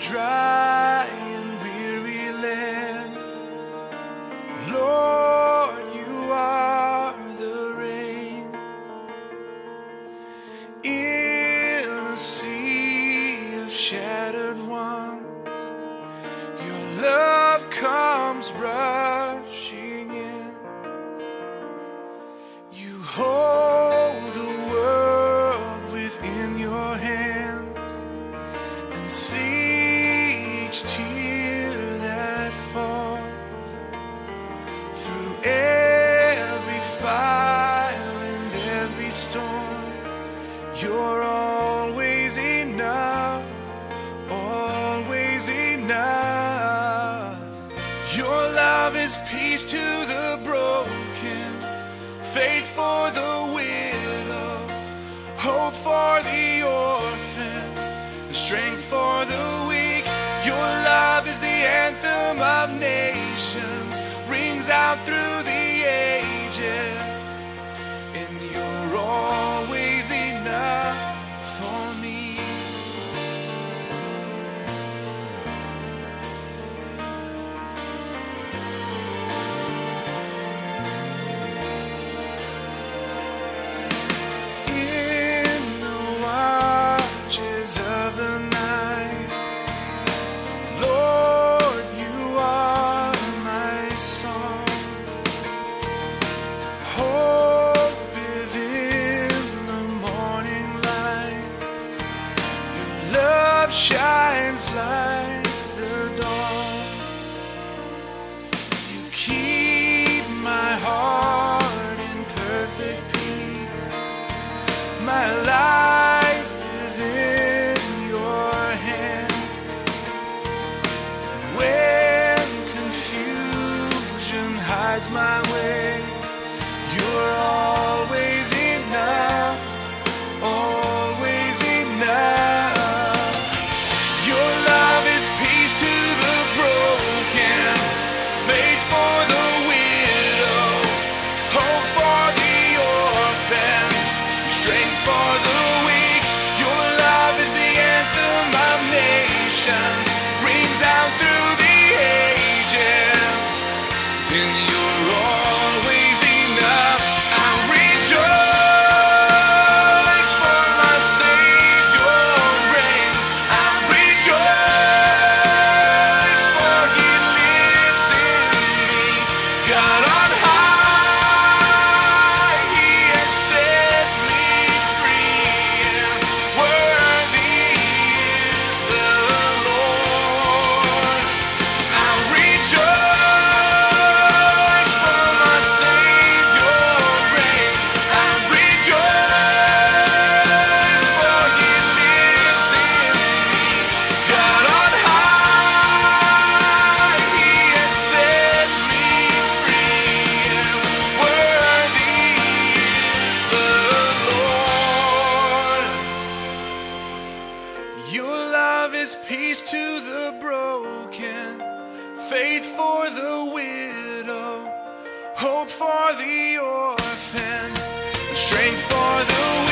dry and weary land. Lord, you are the rain in a sea of shattered ones. Your love comes rushing in. You hold the world within your hands and see each tear that falls through every fire and every storm. You're always enough, always enough. Your love is peace to the broken, faith for the widow, hope for the orphan, strength for the weak. Your love is the anthem of nations, rings out through the My life is in your hand. When confusion hides my way, you're always enough, always enough. Your love is peace to the broken, faith for the widow, hope for the orphan, strength faith for the widow, hope for the orphan, strength for the